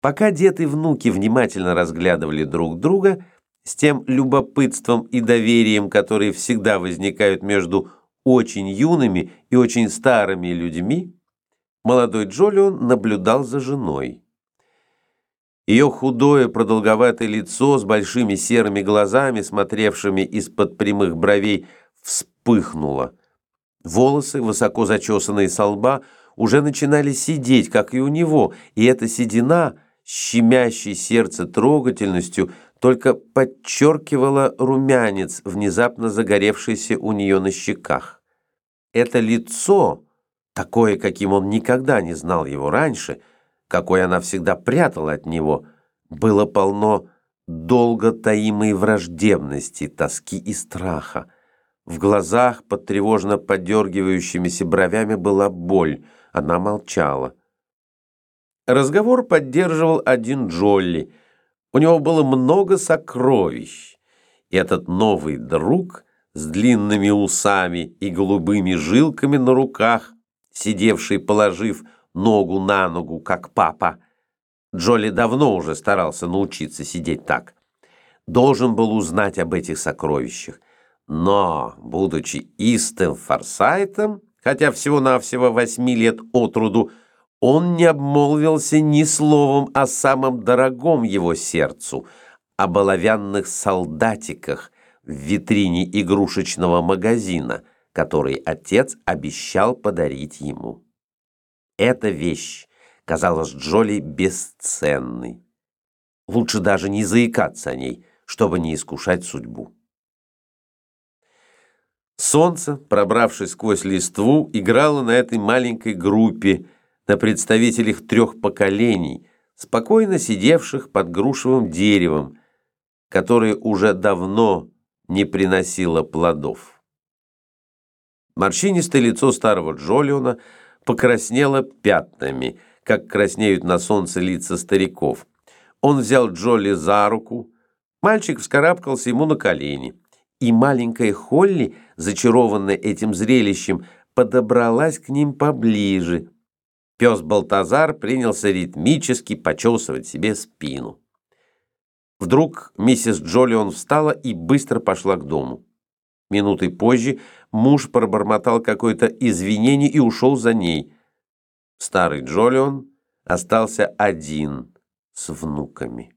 Пока дед и внуки внимательно разглядывали друг друга, с тем любопытством и доверием, которые всегда возникают между очень юными и очень старыми людьми, молодой Джолион наблюдал за женой. Ее худое продолговатое лицо с большими серыми глазами, смотревшими из-под прямых бровей, вспыхнуло. Волосы, высоко зачесанные со лба, уже начинали сидеть, как и у него, и эта седина, щемящей сердце трогательностью, только подчеркивала румянец, внезапно загоревшийся у нее на щеках. Это лицо, такое, каким он никогда не знал его раньше, какой она всегда прятала от него, было полно долго таимой враждебности, тоски и страха. В глазах под тревожно подергивающимися бровями была боль, она молчала. Разговор поддерживал один Джолли. У него было много сокровищ. И этот новый друг с длинными усами и голубыми жилками на руках, сидевший, положив ногу на ногу, как папа, Джолли давно уже старался научиться сидеть так, должен был узнать об этих сокровищах. Но, будучи истым форсайтом, хотя всего-навсего восьми лет от роду, он не обмолвился ни словом о самом дорогом его сердцу, о оловянных солдатиках в витрине игрушечного магазина, который отец обещал подарить ему. Эта вещь казалась Джоли бесценной. Лучше даже не заикаться о ней, чтобы не искушать судьбу. Солнце, пробравшись сквозь листву, играло на этой маленькой группе, на представителях трех поколений, спокойно сидевших под грушевым деревом, которое уже давно не приносило плодов. Морщинистое лицо старого Джолиона покраснело пятнами, как краснеют на солнце лица стариков. Он взял Джоли за руку, мальчик вскарабкался ему на колени и маленькая Холли, зачарованная этим зрелищем, подобралась к ним поближе. Пес Балтазар принялся ритмически почесывать себе спину. Вдруг миссис Джолион встала и быстро пошла к дому. Минутой позже муж пробормотал какое-то извинение и ушел за ней. Старый Джолион остался один с внуками.